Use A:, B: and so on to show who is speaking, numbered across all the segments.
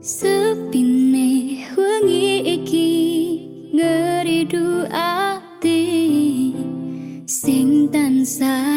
A: Sepine wengi iki ngeridu ati sing tansah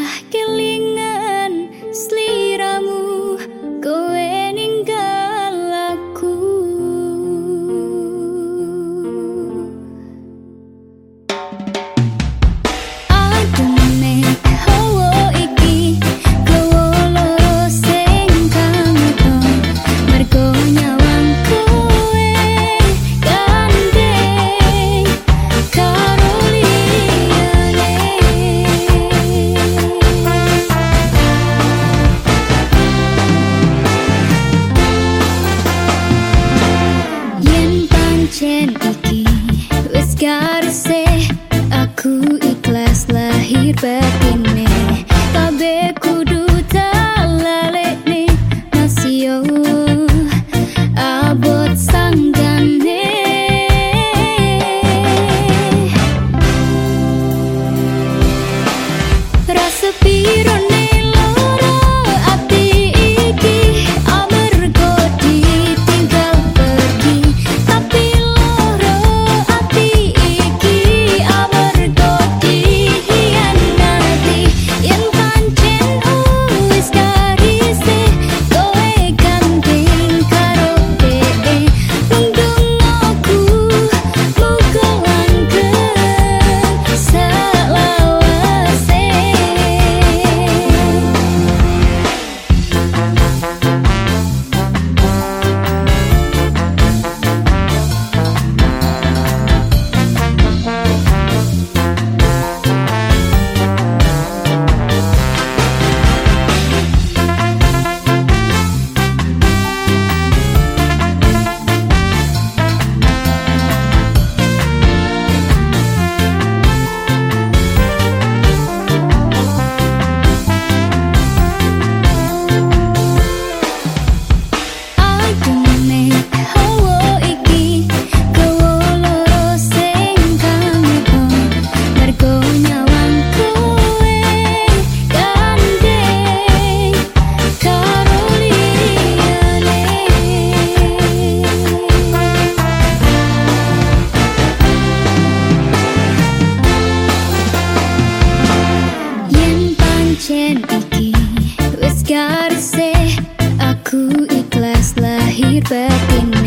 A: aku ikhlas lahir batin